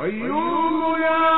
أيوم يا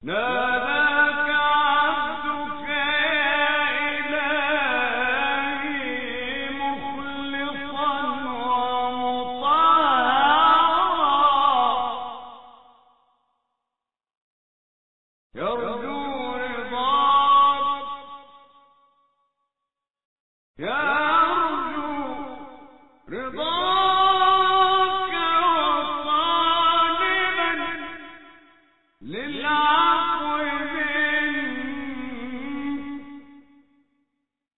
No!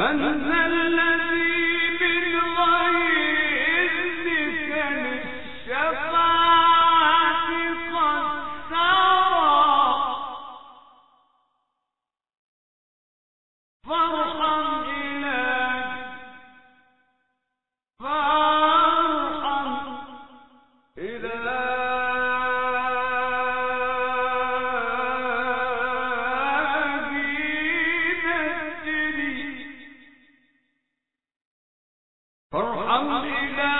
من ذا إله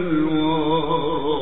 الورى